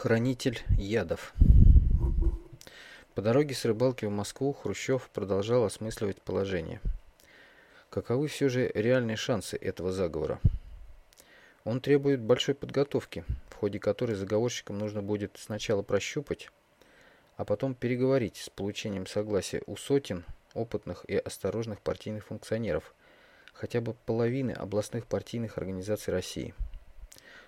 Хранитель ядов. По дороге с рыбалки в Москву Хрущев продолжал осмысливать положение. Каковы все же реальные шансы этого заговора? Он требует большой подготовки, в ходе которой заговорщикам нужно будет сначала прощупать, а потом переговорить с получением согласия у сотен опытных и осторожных партийных функционеров, хотя бы половины областных партийных организаций России.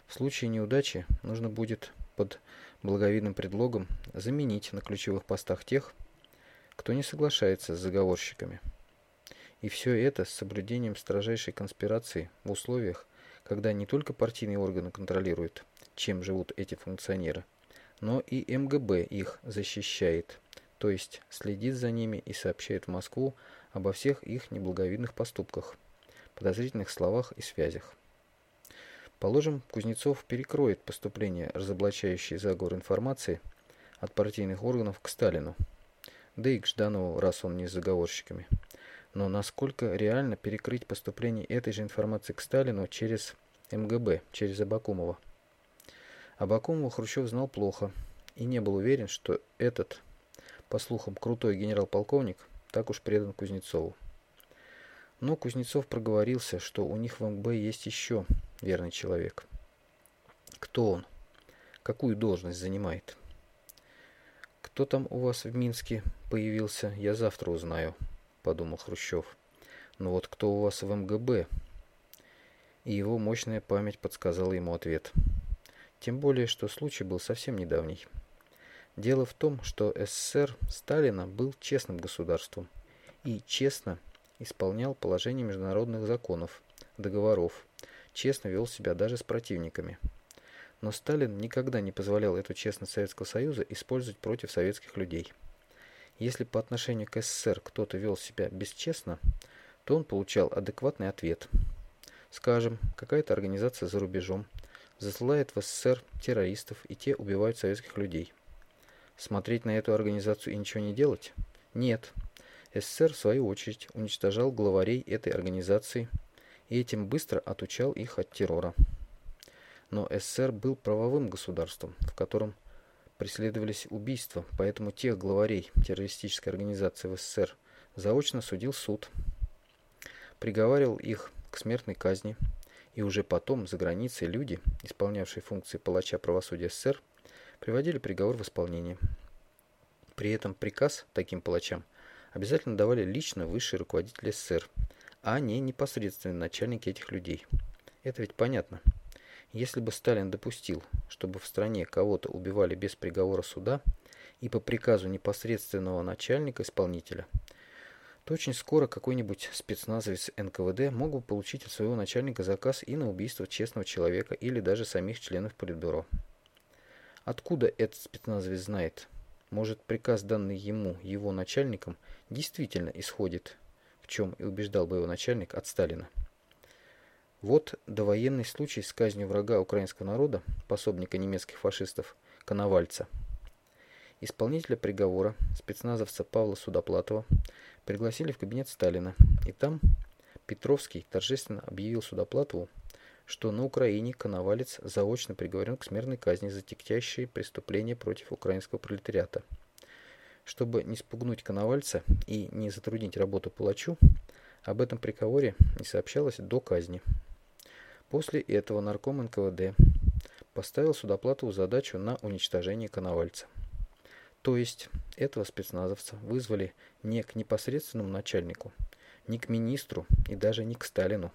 В случае неудачи нужно будет под благовидным предлогом заменить на ключевых постах тех, кто не соглашается с заговорщиками. И все это с соблюдением строжайшей конспирации в условиях, когда не только партийные органы контролируют, чем живут эти функционеры, но и МГБ их защищает, то есть следит за ними и сообщает в Москву обо всех их неблаговидных поступках, подозрительных словах и связях. Положим, Кузнецов перекроет поступление разоблачающей заговор информации от партийных органов к Сталину, да и к Жданову, раз он не с заговорщиками. Но насколько реально перекрыть поступление этой же информации к Сталину через МГБ, через Абакумова? Абакумова Хрущев знал плохо и не был уверен, что этот, по слухам, крутой генерал-полковник так уж предан Кузнецову. Но Кузнецов проговорился, что у них в МГБ есть еще верный человек. Кто он? Какую должность занимает? Кто там у вас в Минске появился, я завтра узнаю, подумал Хрущев. Но вот кто у вас в МГБ? И его мощная память подсказала ему ответ. Тем более, что случай был совсем недавний. Дело в том, что СССР Сталина был честным государством и честно исполнял положения международных законов, договоров, честно вел себя даже с противниками. Но Сталин никогда не позволял эту честность Советского Союза использовать против советских людей. Если по отношению к СССР кто-то вел себя бесчестно, то он получал адекватный ответ. Скажем, какая-то организация за рубежом засылает в СССР террористов, и те убивают советских людей. Смотреть на эту организацию и ничего не делать? Нет. СССР, в свою очередь, уничтожал главарей этой организации – и этим быстро отучал их от террора. Но СССР был правовым государством, в котором преследовались убийства, поэтому тех главарей террористической организации в СССР заочно судил суд, приговаривал их к смертной казни, и уже потом за границей люди, исполнявшие функции палача правосудия СССР, приводили приговор в исполнение. При этом приказ таким палачам обязательно давали лично высшие руководители СССР – а не непосредственные начальники этих людей. Это ведь понятно. Если бы Сталин допустил, чтобы в стране кого-то убивали без приговора суда и по приказу непосредственного начальника-исполнителя, то очень скоро какой-нибудь спецназовец НКВД мог бы получить от своего начальника заказ и на убийство честного человека или даже самих членов Политбюро. Откуда этот спецназовец знает? Может, приказ, данный ему, его начальником, действительно исходит чем и убеждал бы его начальник, от Сталина. Вот довоенный случай с казнью врага украинского народа, пособника немецких фашистов, Коновальца. Исполнителя приговора, спецназовца Павла Судоплатова, пригласили в кабинет Сталина, и там Петровский торжественно объявил Судоплатову, что на Украине Коновалец заочно приговорен к смертной казни за тягчайшие преступления против украинского пролетариата – чтобы не спугнуть Коновальца и не затруднить работу палачу, об этом приговоре не сообщалось до казни. После этого нарком НКВД поставил Судоплатову задачу на уничтожение Коновальца. То есть этого спецназовца вызвали не к непосредственному начальнику, не к министру и даже не к Сталину.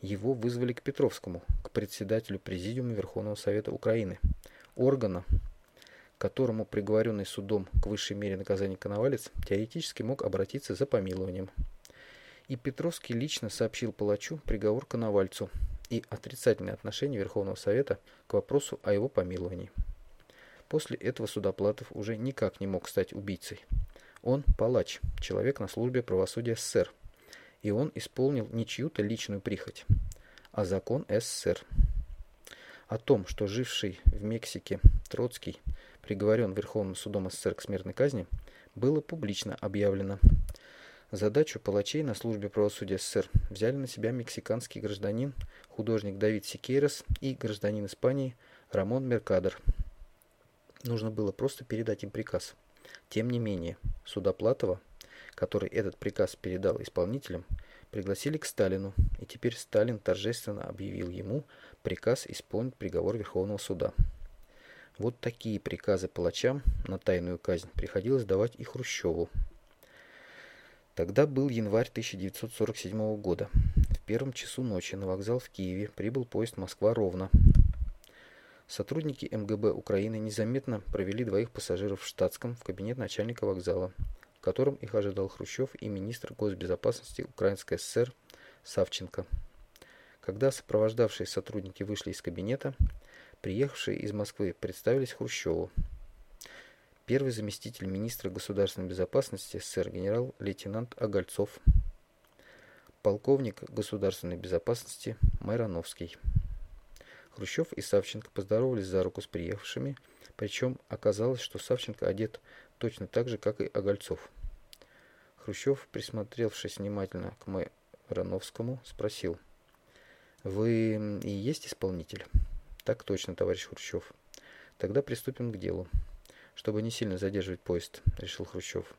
Его вызвали к Петровскому, к председателю Президиума Верховного Совета Украины, органа, которому приговоренный судом к высшей мере наказания Коновалец теоретически мог обратиться за помилованием. И Петровский лично сообщил палачу приговор Коновальцу и отрицательное отношение Верховного Совета к вопросу о его помиловании. После этого Судоплатов уже никак не мог стать убийцей. Он палач, человек на службе правосудия СССР, и он исполнил не чью-то личную прихоть, а закон СССР. О том, что живший в Мексике Троцкий приговорен Верховным судом СССР к смертной казни, было публично объявлено. Задачу палачей на службе правосудия СССР взяли на себя мексиканский гражданин, художник Давид Сикейрос и гражданин Испании Рамон Меркадер. Нужно было просто передать им приказ. Тем не менее, Судоплатова, который этот приказ передал исполнителям, пригласили к Сталину, и теперь Сталин торжественно объявил ему приказ исполнить приговор Верховного суда. Вот такие приказы палачам на тайную казнь приходилось давать и Хрущеву. Тогда был январь 1947 года. В первом часу ночи на вокзал в Киеве прибыл поезд Москва-Ровно. Сотрудники МГБ Украины незаметно провели двоих пассажиров в штатском в кабинет начальника вокзала, котором их ожидал Хрущев и министр госбезопасности Украинской ССР Савченко. Когда сопровождавшие сотрудники вышли из кабинета, приехавшие из Москвы представились Хрущеву первый заместитель министра государственной безопасности СССР генерал-лейтенант Огольцов, полковник государственной безопасности Майрановский. Хрущев и Савченко поздоровались за руку с приехавшими, причем оказалось, что Савченко одет точно так же, как и Огольцов. Хрущев, присмотревшись внимательно к Майрановскому, спросил, «Вы и есть исполнитель?» «Так точно, товарищ Хрущев. Тогда приступим к делу» чтобы не сильно задерживать поезд, решил Хрущев.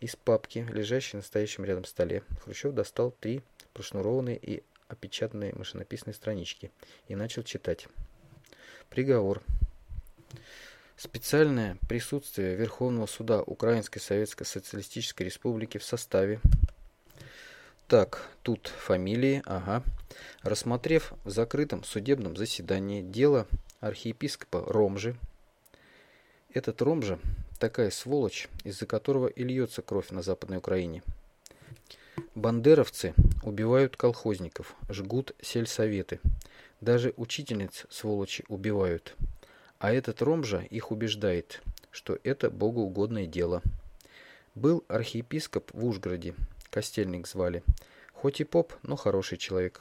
Из папки, лежащей на стоящем рядом столе, Хрущев достал три прошнурованные и опечатанные машинописные странички и начал читать. Приговор. Специальное присутствие Верховного суда Украинской Советской Социалистической Республики в составе так, тут фамилии, ага. Рассмотрев в закрытом судебном заседании дело архиепископа Ромжи этот Ромжа такая сволочь, из-за которого и льется кровь на Западной Украине. Бандеровцы убивают колхозников, жгут сельсоветы. Даже учительниц сволочи убивают. А этот Ромжа их убеждает, что это богоугодное дело. Был архиепископ в Ужгороде, Костельник звали. Хоть и поп, но хороший человек.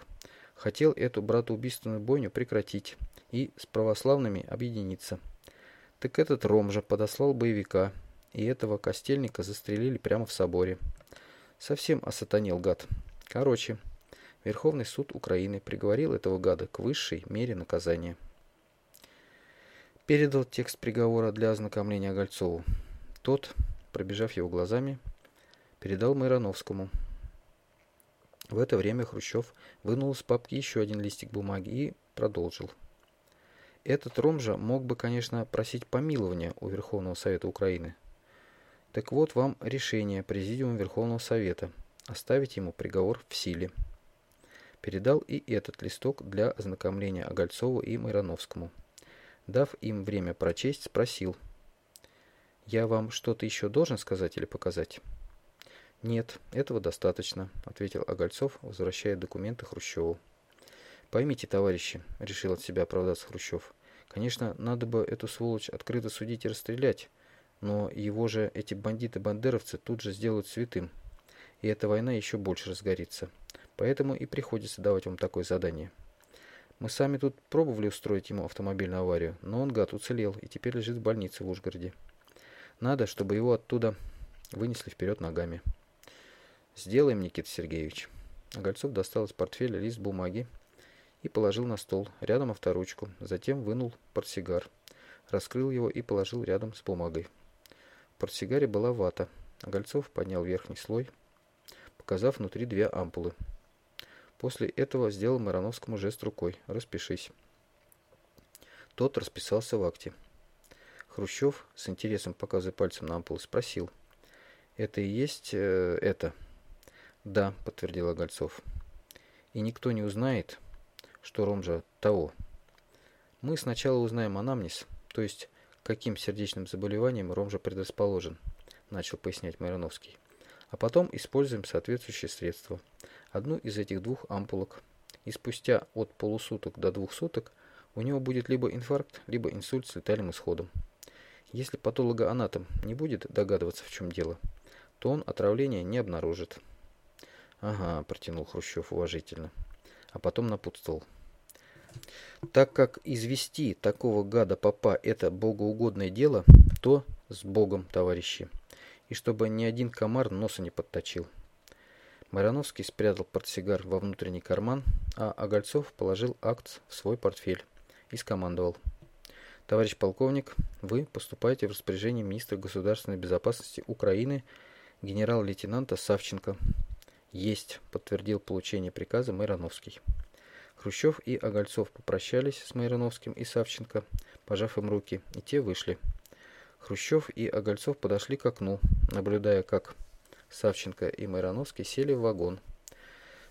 Хотел эту братоубийственную бойню прекратить и с православными объединиться. Так этот Ромжа подослал боевика, и этого костельника застрелили прямо в соборе. Совсем осатанел гад. Короче, Верховный суд Украины приговорил этого гада к высшей мере наказания. Передал текст приговора для ознакомления Гольцову. Тот, пробежав его глазами, передал Майрановскому. В это время Хрущев вынул из папки еще один листик бумаги и продолжил. Этот Ромжа мог бы, конечно, просить помилования у Верховного Совета Украины. Так вот вам решение Президиума Верховного Совета оставить ему приговор в силе. Передал и этот листок для ознакомления Огольцову и Майрановскому. Дав им время прочесть, спросил. «Я вам что-то еще должен сказать или показать?» «Нет, этого достаточно», — ответил Огольцов, возвращая документы Хрущеву. Поймите, товарищи, решил от себя оправдаться Хрущев. Конечно, надо бы эту сволочь открыто судить и расстрелять, но его же эти бандиты-бандеровцы тут же сделают святым. И эта война еще больше разгорится. Поэтому и приходится давать вам такое задание. Мы сами тут пробовали устроить ему автомобильную аварию, но он, гад, уцелел и теперь лежит в больнице в Ужгороде. Надо, чтобы его оттуда вынесли вперед ногами. Сделаем, Никита Сергеевич. Огольцов достал из портфеля лист бумаги и положил на стол, рядом авторучку, затем вынул портсигар, раскрыл его и положил рядом с бумагой. В портсигаре была вата, а Гольцов поднял верхний слой, показав внутри две ампулы. После этого сделал Марановскому жест рукой «Распишись». Тот расписался в акте. Хрущев, с интересом показывая пальцем на ампулы, спросил. «Это и есть э, это?» «Да», — подтвердил Гольцов. «И никто не узнает, что Ромжа того. Мы сначала узнаем анамнез, то есть каким сердечным заболеванием Ромжа предрасположен, начал пояснять Майрановский. А потом используем соответствующие средства. Одну из этих двух ампулок. И спустя от полусуток до двух суток у него будет либо инфаркт, либо инсульт с летальным исходом. Если патологоанатом не будет догадываться, в чем дело, то он отравление не обнаружит. «Ага», – протянул Хрущев уважительно а потом напутствовал. Так как извести такого гада папа это богоугодное дело, то с Богом, товарищи, и чтобы ни один комар носа не подточил. Марановский спрятал портсигар во внутренний карман, а Огольцов положил акт в свой портфель и скомандовал. Товарищ полковник, вы поступаете в распоряжение министра государственной безопасности Украины генерал-лейтенанта Савченко. Есть, подтвердил получение приказа Майрановский. Хрущев и Огольцов попрощались с Майрановским и Савченко, пожав им руки, и те вышли. Хрущев и Огольцов подошли к окну, наблюдая, как Савченко и Майрановский сели в вагон.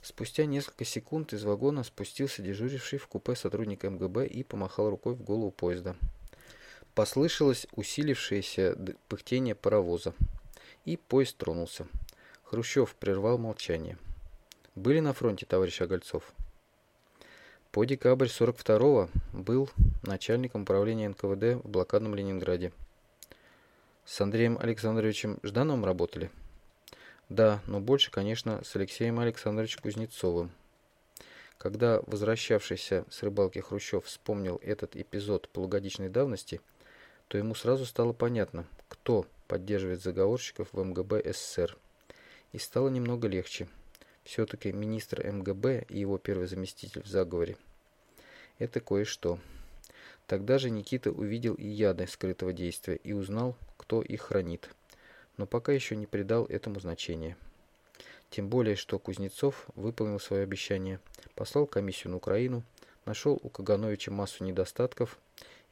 Спустя несколько секунд из вагона спустился дежуривший в купе сотрудник МГБ и помахал рукой в голову поезда. Послышалось усилившееся пыхтение паровоза, и поезд тронулся. Хрущев прервал молчание. «Были на фронте, товарищ Огольцов?» По декабрь 42-го был начальником управления НКВД в блокадном Ленинграде. С Андреем Александровичем Ждановым работали? Да, но больше, конечно, с Алексеем Александровичем Кузнецовым. Когда возвращавшийся с рыбалки Хрущев вспомнил этот эпизод полугодичной давности, то ему сразу стало понятно, кто поддерживает заговорщиков в МГБ СССР. И стало немного легче. Все-таки министр МГБ и его первый заместитель в заговоре. Это кое-что. Тогда же Никита увидел и яды скрытого действия и узнал, кто их хранит но пока еще не придал этому значения. Тем более, что Кузнецов выполнил свое обещание, послал комиссию на Украину, нашел у Кагановича массу недостатков,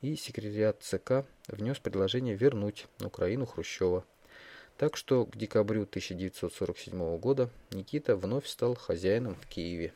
и секретариат ЦК внес предложение вернуть на Украину Хрущева. Так что к декабрю 1947 года Никита вновь стал хозяином в Киеве.